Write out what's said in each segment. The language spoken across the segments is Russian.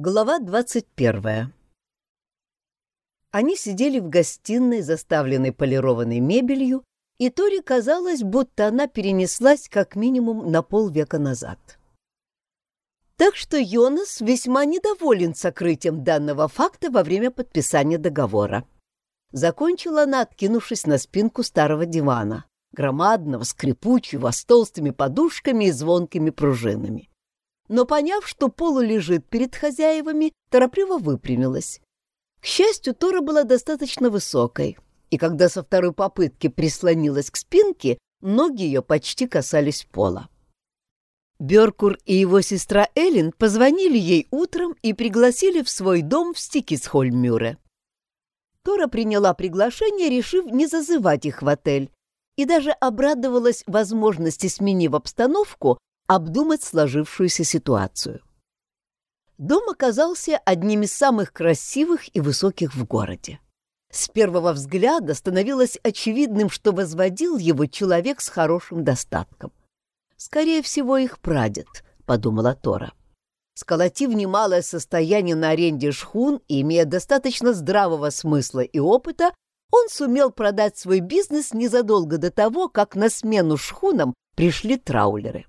Глава двадцать первая Они сидели в гостиной, заставленной полированной мебелью, и Тори казалось, будто она перенеслась как минимум на полвека назад. Так что Йонас весьма недоволен сокрытием данного факта во время подписания договора. Закончила она, откинувшись на спинку старого дивана, громадного, скрипучего, с толстыми подушками и звонкими пружинами но, поняв, что Полу лежит перед хозяевами, торопливо выпрямилась. К счастью, Тора была достаточно высокой, и когда со второй попытки прислонилась к спинке, ноги ее почти касались пола. Беркур и его сестра Эллен позвонили ей утром и пригласили в свой дом в Стикисхольмюре. Тора приняла приглашение, решив не зазывать их в отель, и даже обрадовалась возможности, сменив обстановку, обдумать сложившуюся ситуацию. Дом оказался одним из самых красивых и высоких в городе. С первого взгляда становилось очевидным, что возводил его человек с хорошим достатком. «Скорее всего, их прадед», — подумала Тора. Сколотив немалое состояние на аренде шхун и имея достаточно здравого смысла и опыта, он сумел продать свой бизнес незадолго до того, как на смену шхунам пришли траулеры.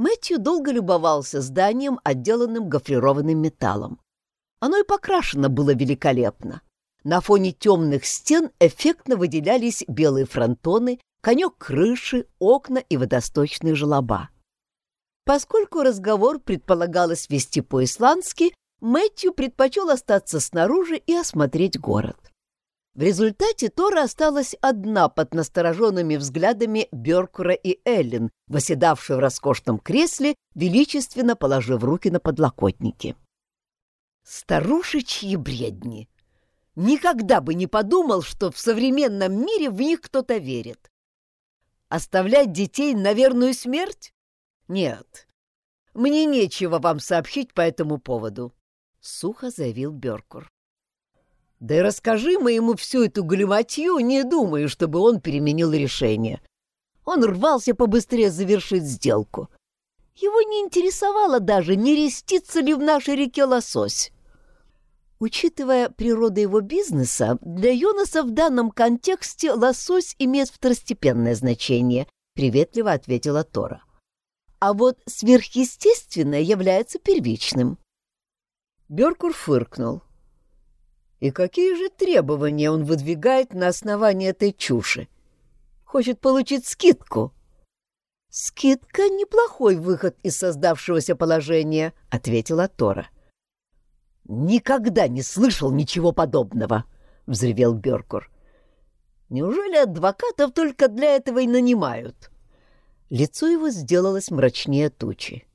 Мэтью долго любовался зданием, отделанным гофрированным металлом. Оно и покрашено было великолепно. На фоне темных стен эффектно выделялись белые фронтоны, конек крыши, окна и водосточные желоба. Поскольку разговор предполагалось вести по-исландски, Мэтью предпочел остаться снаружи и осмотреть город. В результате Тора осталась одна под настороженными взглядами Беркура и Эллен, восседавшей в роскошном кресле, величественно положив руки на подлокотники. Старушечьи бредни! Никогда бы не подумал, что в современном мире в них кто-то верит. Оставлять детей на верную смерть? Нет. Мне нечего вам сообщить по этому поводу, — сухо заявил Беркур. Да и расскажи мы ему всю эту галиматью, не думаю, чтобы он переменил решение. Он рвался побыстрее завершить сделку. Его не интересовало даже, не рестится ли в нашей реке лосось. Учитывая природу его бизнеса, для Йонаса в данном контексте лосось имеет второстепенное значение, приветливо ответила Тора. А вот сверхъестественное является первичным. Беркур фыркнул. И какие же требования он выдвигает на основании этой чуши? Хочет получить скидку. Скидка — неплохой выход из создавшегося положения, — ответила Тора. Никогда не слышал ничего подобного, — взревел Беркур. Неужели адвокатов только для этого и нанимают? Лицо его сделалось мрачнее тучи.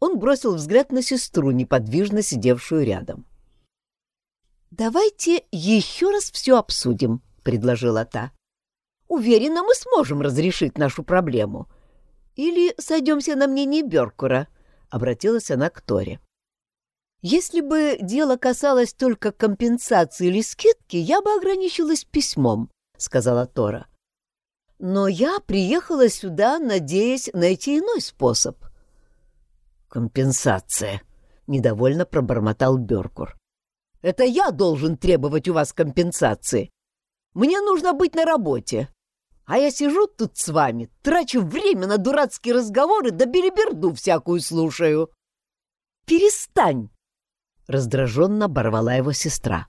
Он бросил взгляд на сестру, неподвижно сидевшую рядом. — «Давайте еще раз все обсудим», — предложила та. «Уверена, мы сможем разрешить нашу проблему. Или сойдемся на мнении Беркура», — обратилась она к Торе. «Если бы дело касалось только компенсации или скидки, я бы ограничилась письмом», — сказала Тора. «Но я приехала сюда, надеясь найти иной способ». «Компенсация», — недовольно пробормотал Беркур. Это я должен требовать у вас компенсации. Мне нужно быть на работе. А я сижу тут с вами, трачу время на дурацкие разговоры, да береберду всякую слушаю. Перестань!» Раздраженно оборвала его сестра.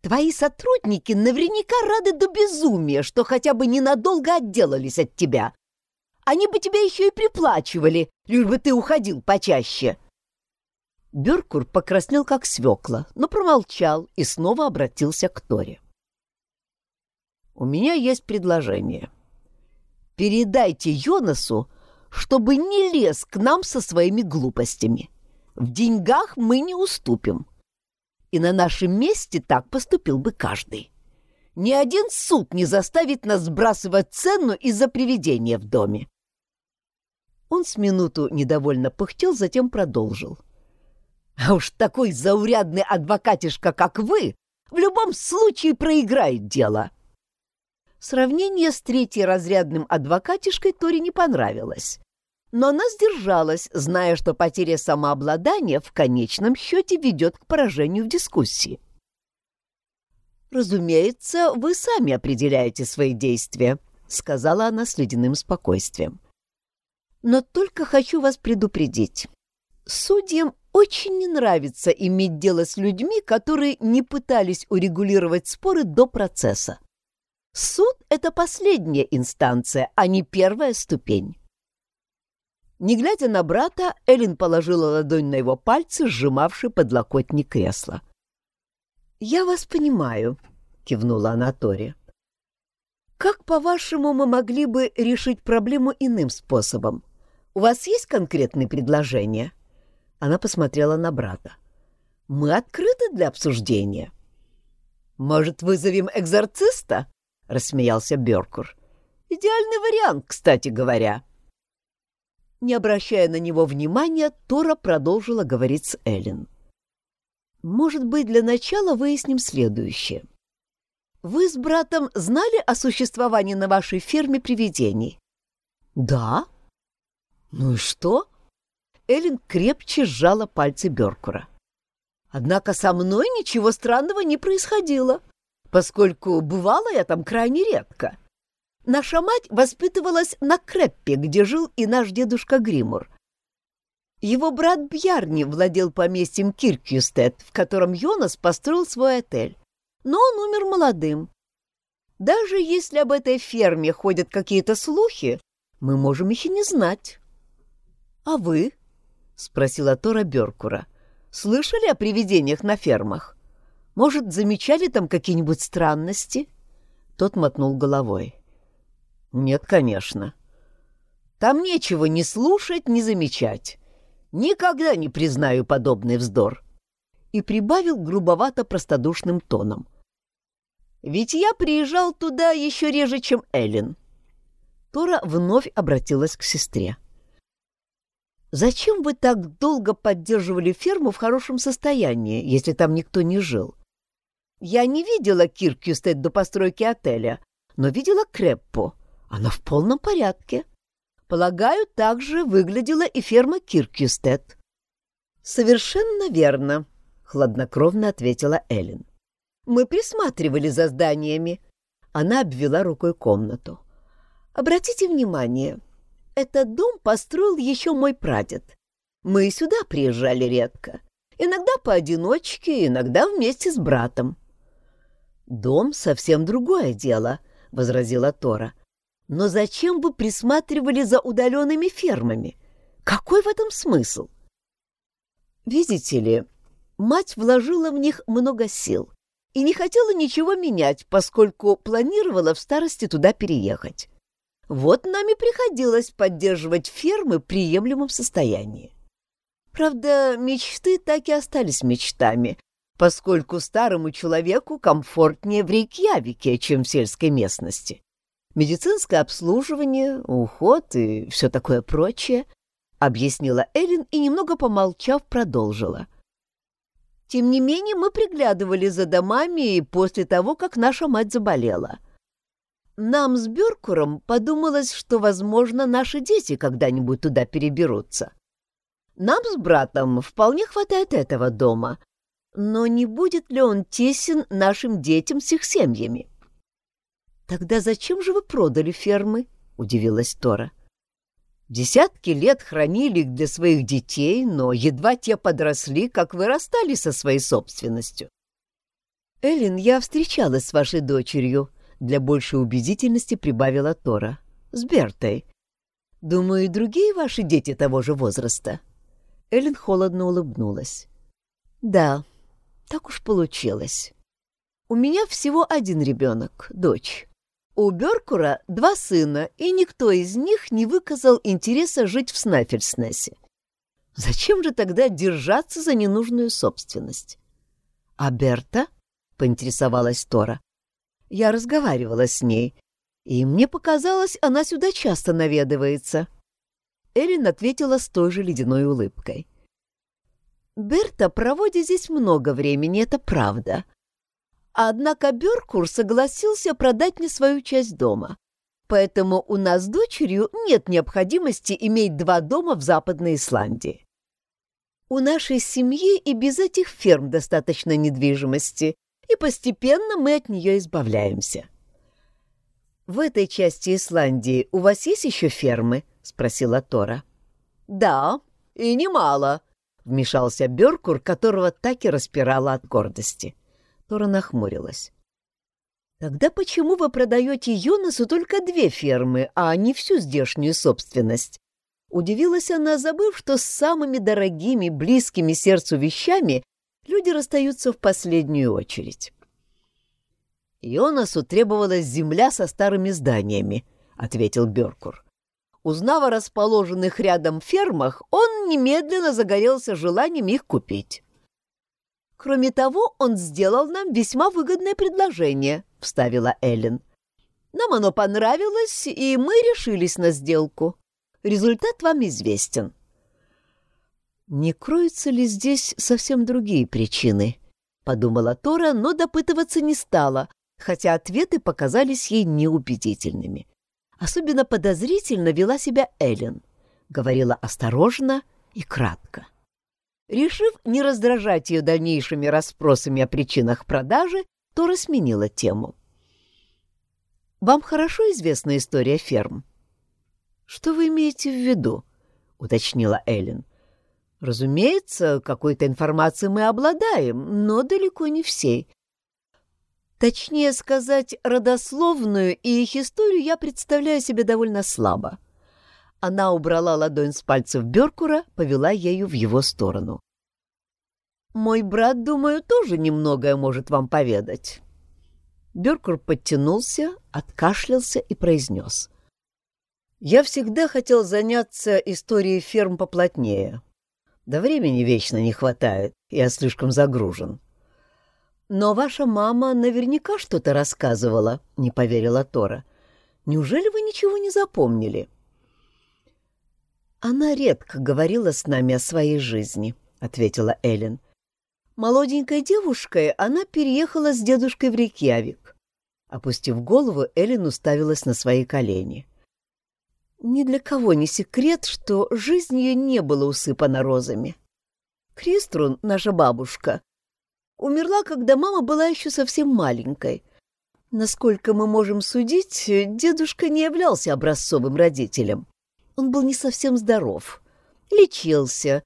«Твои сотрудники наверняка рады до безумия, что хотя бы ненадолго отделались от тебя. Они бы тебя еще и приплачивали, лишь бы ты уходил почаще. Бюркур покраснел, как свекла, но промолчал и снова обратился к Торе. «У меня есть предложение. Передайте Йонасу, чтобы не лез к нам со своими глупостями. В деньгах мы не уступим. И на нашем месте так поступил бы каждый. Ни один суд не заставит нас сбрасывать цену из-за привидения в доме». Он с минуту недовольно пыхтел, затем продолжил. — а уж такой заурядный адвокатишка, как вы, в любом случае проиграет дело. Сравнение с третьеразрядным адвокатишкой Торе не понравилось. Но она сдержалась, зная, что потеря самообладания в конечном счете ведет к поражению в дискуссии. «Разумеется, вы сами определяете свои действия», — сказала она с ледяным спокойствием. «Но только хочу вас предупредить. Судьям очень не нравится иметь дело с людьми, которые не пытались урегулировать споры до процесса. Суд — это последняя инстанция, а не первая ступень. Не глядя на брата, Эллен положила ладонь на его пальцы, сжимавший подлокотник кресла. «Я вас понимаю», — кивнула она Торе. «Как, по-вашему, мы могли бы решить проблему иным способом? У вас есть конкретные предложения?» Она посмотрела на брата. «Мы открыты для обсуждения». «Может, вызовем экзорциста?» — рассмеялся Беркур. «Идеальный вариант, кстати говоря». Не обращая на него внимания, Тора продолжила говорить с Эллен. «Может быть, для начала выясним следующее. Вы с братом знали о существовании на вашей ферме привидений?» «Да». «Ну и что?» Эллен крепче сжала пальцы Беркура. «Однако со мной ничего странного не происходило, поскольку бывала я там крайне редко. Наша мать воспитывалась на Креппе, где жил и наш дедушка Гримур. Его брат Бьярни владел поместьем Киркюстед, в котором Йонас построил свой отель. Но он умер молодым. Даже если об этой ферме ходят какие-то слухи, мы можем их и не знать. — А вы? — спросила Тора Беркура. — Слышали о привидениях на фермах? Может, замечали там какие-нибудь странности? Тот мотнул головой. — нет, конечно. Там нечего ни слушать, ни замечать. Никогда не признаю подобный вздор. И прибавил грубовато-простодушным тоном. Ведь я приезжал туда еще реже, чем Эллен. Тора вновь обратилась к сестре. «Зачем вы так долго поддерживали ферму в хорошем состоянии, если там никто не жил? Я не видела Киркюстед до постройки отеля, но видела Креппо. Она в полном порядке. Полагаю, так же выглядела и ферма Киркюстед. Совершенно верно, хладнокровно ответила Эллен. Мы присматривали за зданиями. Она обвела рукой комнату. Обратите внимание, этот дом построил еще мой прадед. Мы сюда приезжали редко. Иногда поодиночке, иногда вместе с братом. «Дом — совсем другое дело», — возразила Тора. Но зачем вы присматривали за удаленными фермами? Какой в этом смысл? Видите ли, мать вложила в них много сил и не хотела ничего менять, поскольку планировала в старости туда переехать. Вот нам и приходилось поддерживать фермы в приемлемом состоянии. Правда, мечты так и остались мечтами, поскольку старому человеку комфортнее в Рейкьявике, чем в сельской местности медицинское обслуживание, уход и все такое прочее, объяснила Эллен и, немного помолчав, продолжила. Тем не менее, мы приглядывали за домами и после того, как наша мать заболела. Нам с Бёркуром подумалось, что, возможно, наши дети когда-нибудь туда переберутся. Нам с братом вполне хватает этого дома, но не будет ли он тесен нашим детям с их семьями? «Тогда зачем же вы продали фермы?» — удивилась Тора. «Десятки лет хранили их для своих детей, но едва те подросли, как вырастали со своей собственностью». «Эллен, я встречалась с вашей дочерью», — для большей убедительности прибавила Тора. «С Бертой. Думаю, и другие ваши дети того же возраста». Эллен холодно улыбнулась. «Да, так уж получилось. У меня всего один ребенок, дочь. У Беркура два сына, и никто из них не выказал интереса жить в Снафельснессе. Зачем же тогда держаться за ненужную собственность? — А Берта? — поинтересовалась Тора. Я разговаривала с ней, и мне показалось, она сюда часто наведывается. Эллен ответила с той же ледяной улыбкой. «Берта проводит здесь много времени, это правда. Однако Бёркур согласился продать мне свою часть дома. поэтому у нас с дочерью нет необходимости иметь два дома в Западной Исландии. У нашей семьи и без этих ферм достаточно недвижимости, и постепенно мы от нее избавляемся. «В этой части Исландии у вас есть еще фермы?» — спросила Тора. «Да, и немало», — вмешался Беркур, которого так и распирала от гордости. Тора нахмурилась. «Тогда почему вы продаете Йонасу только две фермы, а не всю здешнюю собственность?» Удивилась она, забыв, что с самыми дорогими, близкими сердцу вещами люди расстаются в последнюю очередь. «Йонасу требовалась земля со старыми зданиями», — ответил Беркур. Узнав о расположенных рядом фермах, он немедленно загорелся желанием их купить. «Кроме того, он сделал нам весьма выгодное предложение», — вставила Эллен. «Нам оно понравилось, и мы решились на сделку». Результат вам известен. «Не кроются ли здесь совсем другие причины?» — подумала Тора, но допытываться не стала, хотя ответы показались ей неубедительными. Особенно подозрительно вела себя Эллен. Говорила осторожно и кратко. Решив не раздражать ее дальнейшими расспросами о причинах продажи, Тора сменила тему. «Вам хорошо известна история ферм?» «Что вы имеете в виду?» — уточнила Эллен. «Разумеется, какой-то информацией мы обладаем, но далеко не всей. Точнее сказать, родословную и их историю я представляю себе довольно слабо». Она убрала ладонь с пальцев Беркура, повела ею в его сторону. «Мой брат, думаю, тоже немногое может вам поведать». Беркур подтянулся, откашлялся и произнес. Я всегда хотел заняться историей ферм поплотнее. Да времени вечно не хватает, я слишком загружен. Но ваша мама наверняка что-то рассказывала, не поверила Тора. Неужели вы ничего не запомнили? Она редко говорила с нами о своей жизни, ответила Эллен. Молоденькой девушкой она переехала с дедушкой в Рейкьявик. Опустив голову, Эллен уставилась на свои колени. — ни для кого не секрет, что жизнь ее не была усыпана розами. Криструн, наша бабушка, умерла, когда мама была еще совсем маленькой. Насколько мы можем судить, дедушка не являлся образцовым родителем. Он был не совсем здоров, лечился,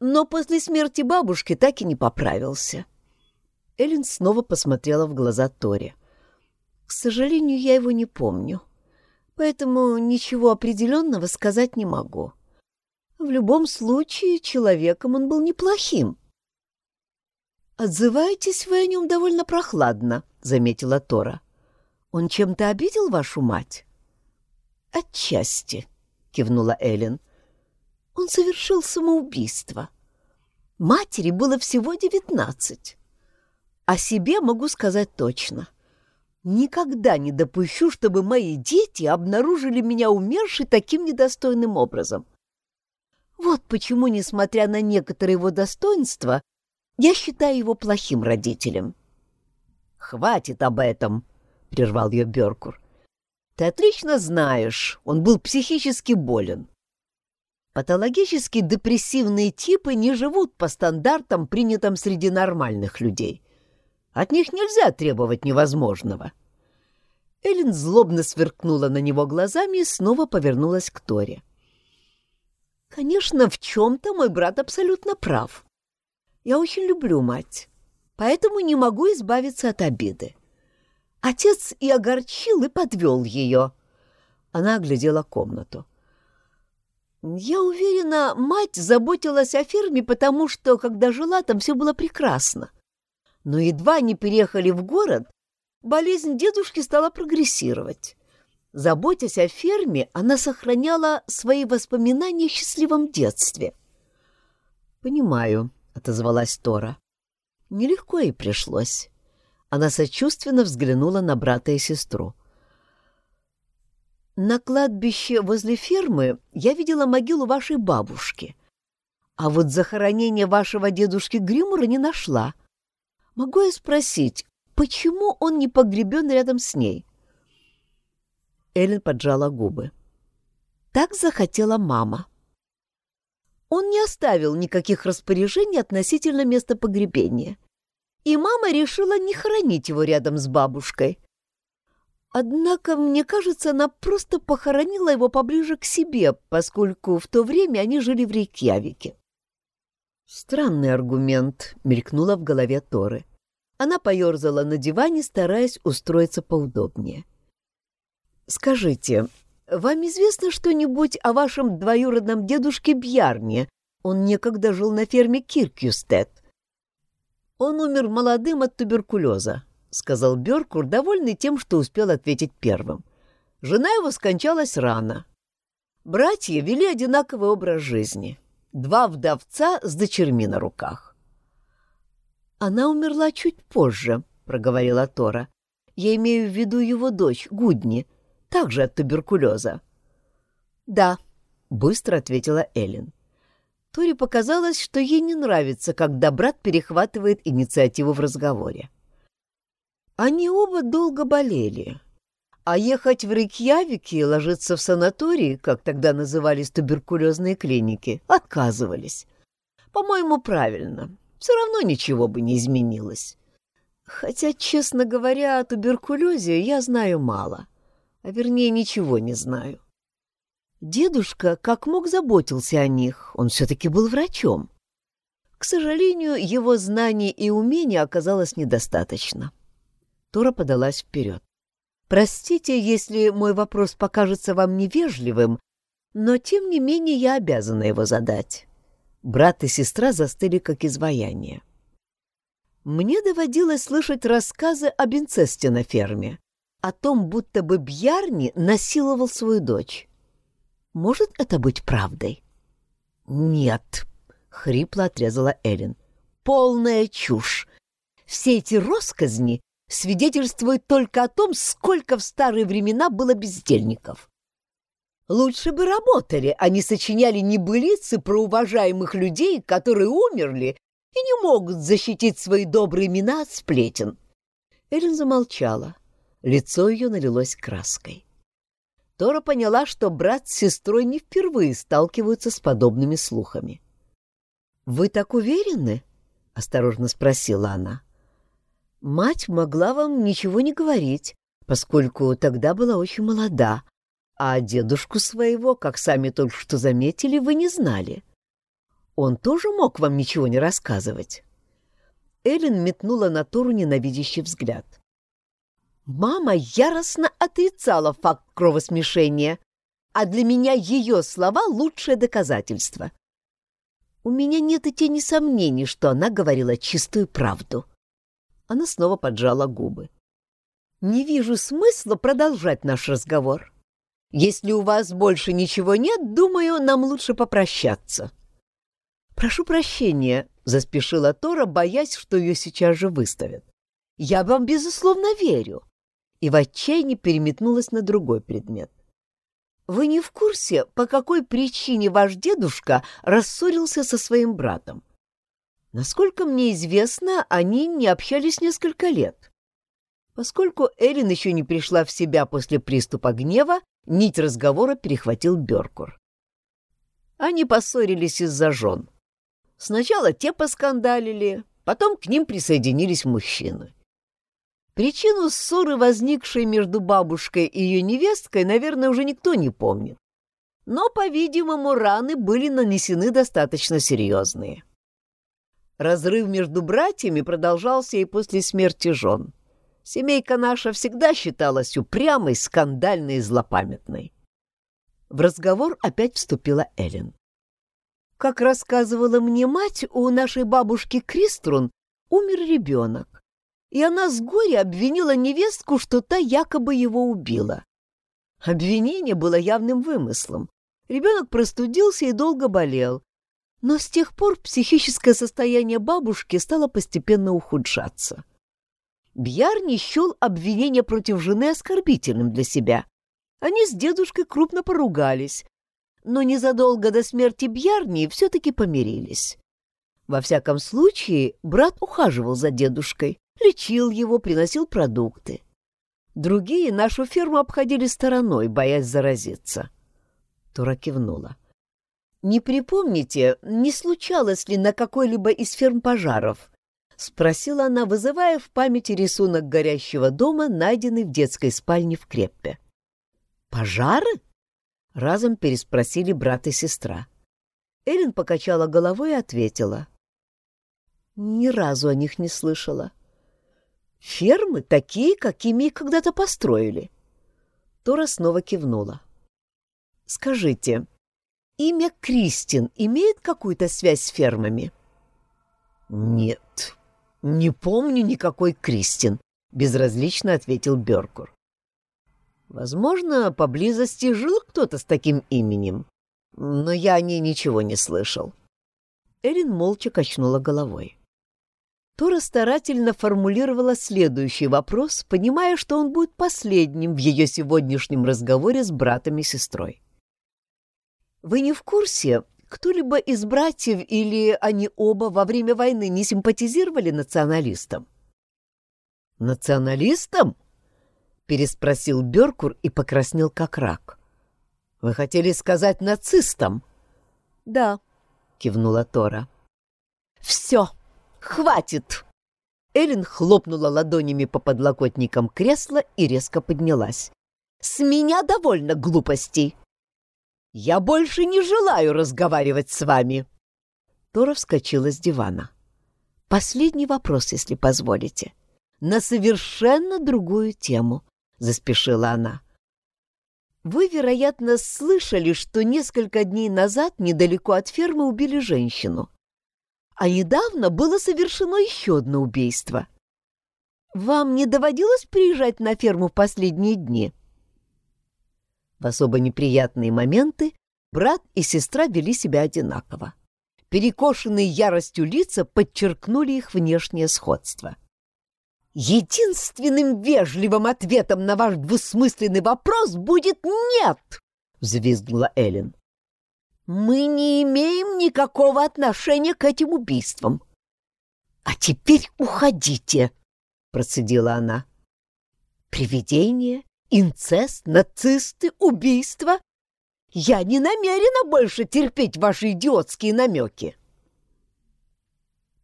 но после смерти бабушки так и не поправился. Эллен снова посмотрела в глаза Тори. «К сожалению, я его не помню» поэтому ничего определенного сказать не могу. В любом случае, человеком он был неплохим. «Отзываетесь вы о нем довольно прохладно», — заметила Тора. «Он чем-то обидел вашу мать?» «Отчасти», — кивнула Эллен. «Он совершил самоубийство. Матери было всего девятнадцать. О себе могу сказать точно. Никогда не допущу, чтобы мои дети обнаружили меня умершей таким недостойным образом. Вот почему, несмотря на некоторые его достоинства, я считаю его плохим родителем. «Хватит об этом», — прервал ее Беркур. «Ты отлично знаешь, он был психически болен. Патологически депрессивные типы не живут по стандартам, принятым среди нормальных людей. От них нельзя требовать невозможного. Эллен злобно сверкнула на него глазами и снова повернулась к Торе. «Конечно, в чем-то мой брат абсолютно прав. Я очень люблю мать, поэтому не могу избавиться от обиды. Отец и огорчил, и подвел ее». Она оглядела комнату. «Я уверена, мать заботилась о ферме, потому что, когда жила там, все было прекрасно но едва они переехали в город, болезнь дедушки стала прогрессировать. Заботясь о ферме, она сохраняла свои воспоминания о счастливом детстве. «Понимаю», — отозвалась Тора. «Нелегко ей пришлось». Она сочувственно взглянула на брата и сестру. «На кладбище возле фермы я видела могилу вашей бабушки, а вот захоронение вашего дедушки Гримура не нашла. Могу я спросить, почему он не погребен рядом с ней? Эллен поджала губы. Так захотела мама. Он не оставил никаких распоряжений относительно места погребения. И мама решила не хоронить его рядом с бабушкой. Однако, мне кажется, она просто похоронила его поближе к себе, поскольку в то время они жили в Рейкьявике. Странный аргумент мелькнуло в голове Торы. Она поерзала на диване, стараясь устроиться поудобнее. «Скажите, вам известно что-нибудь о вашем двоюродном дедушке Бьярне? Он некогда жил на ферме Киркюстед». «Он умер молодым от туберкулеза», — сказал Бёркур, довольный тем, что успел ответить первым. Жена его скончалась рано. Братья вели одинаковый образ жизни. Два вдовца с дочерьми на руках. «Она умерла чуть позже», — проговорила Тора. «Я имею в виду его дочь, Гудни, также от туберкулеза. «Да», — быстро ответила Эллен. Торе показалось, что ей не нравится, когда брат перехватывает инициативу в разговоре. Они оба долго болели, а ехать в Рейкьявике и ложиться в санатории, как тогда назывались туберкулезные клиники, отказывались. По-моему, правильно. Все равно ничего бы не изменилось. Хотя, честно говоря, о туберкулезе я знаю мало а вернее ничего не знаю. Дедушка как мог заботился о них, он все-таки был врачом. К сожалению, его знаний и умения оказалось недостаточно. Тора подалась вперед. «Простите, если мой вопрос покажется вам невежливым, но тем не менее я обязана его задать». Брат и сестра застыли как изваяние. Мне доводилось слышать рассказы об инцесте на ферме о том, будто бы Бьярни насиловал свою дочь. Может это быть правдой? Нет, хрипло отрезала Эллен. Полная чушь. Все эти росказни свидетельствуют только о том, сколько в старые времена было бездельников. Лучше бы работали, а не сочиняли небылицы про уважаемых людей, которые умерли и не могут защитить свои добрые имена от сплетен. Эллен замолчала. Лицо ее налилось краской. Тора поняла, что брат с сестрой не впервые сталкиваются с подобными слухами. «Вы так уверены?» — осторожно спросила она. «Мать могла вам ничего не говорить, поскольку тогда была очень молода, а дедушку своего, как сами только что заметили, вы не знали. Он тоже мог вам ничего не рассказывать?» Эллен метнула на Тору ненавидящий взгляд. Мама яростно отрицала факт кровосмешения, а для меня ее слова — лучшее доказательство. У меня нет и тени сомнений, что она говорила чистую правду. Она снова поджала губы. Не вижу смысла продолжать наш разговор. Если у вас больше ничего нет, думаю, нам лучше попрощаться. Прошу прощения, заспешила Тора, боясь, что ее сейчас же выставят. Я вам, безусловно, верю и в отчаянии переметнулась на другой предмет. «Вы не в курсе, по какой причине ваш дедушка рассорился со своим братом? Насколько мне известно, они не общались несколько лет. Поскольку Эллен еще не пришла в себя после приступа гнева, нить разговора перехватил Беркур. Они поссорились из-за жен. Сначала те поскандалили, потом к ним присоединились мужчины. Причину ссоры, возникшей между бабушкой и ее невесткой, наверное, уже никто не помнит. Но, по-видимому, раны были нанесены достаточно серьезные. Разрыв между братьями продолжался и после смерти жен. Семейка наша всегда считалась упрямой, скандальной и злопамятной. В разговор опять вступила Эллен. Как рассказывала мне мать, у нашей бабушки Криструн умер ребенок и она с горя обвинила невестку, что та якобы его убила. Обвинение было явным вымыслом. Ребенок простудился и долго болел. Но с тех пор психическое состояние бабушки стало постепенно ухудшаться. Бьярни счел обвинение против жены оскорбительным для себя. Они с дедушкой крупно поругались, но незадолго до смерти Бьярни все-таки помирились. Во всяком случае, брат ухаживал за дедушкой, лечил его, приносил продукты. Другие нашу ферму обходили стороной, боясь заразиться. Тора кивнула. «Не припомните, не случалось ли на какой-либо из ферм пожаров?» — спросила она, вызывая в памяти рисунок горящего дома, найденный в детской спальне в Креппе. «Пожары?» — разом переспросили брат и сестра. Эллен покачала головой и ответила. «Ни разу о них не слышала. Фермы такие, какими их когда-то построили». Тора снова кивнула. «Скажите, имя Кристин имеет какую-то связь с фермами?» «Нет, не помню никакой Кристин», — безразлично ответил Беркур. «Возможно, поблизости жил кто-то с таким именем, но я о ней ничего не слышал». Эрин молча качнула головой. Тора старательно формулировала следующий вопрос, понимая, что он будет последним в ее сегодняшнем разговоре с братом и сестрой. «Вы не в курсе, кто-либо из братьев или они оба во время войны не симпатизировали националистам?» «Националистам?» — переспросил Беркур и покраснел как рак. «Вы хотели сказать нацистам?» «Да», — кивнула Тора. «Все!» Хватит!» Эллен хлопнула ладонями по подлокотникам кресла и резко поднялась. «С меня довольно глупостей! Я больше не желаю разговаривать с вами!» Тора вскочила с дивана. «Последний вопрос, если позволите. На совершенно другую тему», — заспешила она. «Вы, вероятно, слышали, что несколько дней назад недалеко от фермы убили женщину. А недавно было совершено еще одно убийство. Вам не доводилось приезжать на ферму в последние дни? В особо неприятные моменты брат и сестра вели себя одинаково. Перекошенные яростью лица подчеркнули их внешнее сходство. «Единственным вежливым ответом на ваш двусмысленный вопрос будет «нет!»» — взвизгнула Эллен. Мы не имеем никакого отношения к этим убийствам. А теперь уходите, процедила она. Привидения, инцест, нацисты, убийства. Я не намерена больше терпеть ваши идиотские намеки.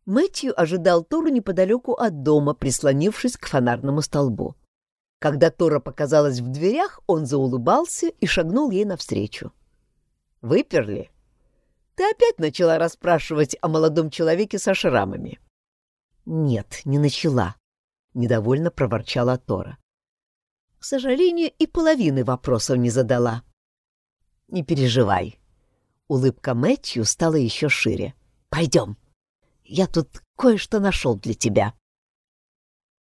Мэтью ожидал Тору неподалеку от дома, прислонившись к фонарному столбу. Когда Тора показалась в дверях, он заулыбался и шагнул ей навстречу. Выперли? Ты опять начала расспрашивать о молодом человеке со шрамами. Нет, не начала, недовольно проворчала Тора. К сожалению, и половины вопросов не задала. Не переживай. Улыбка Мэтью стала еще шире. Пойдем. Я тут кое-что нашел для тебя.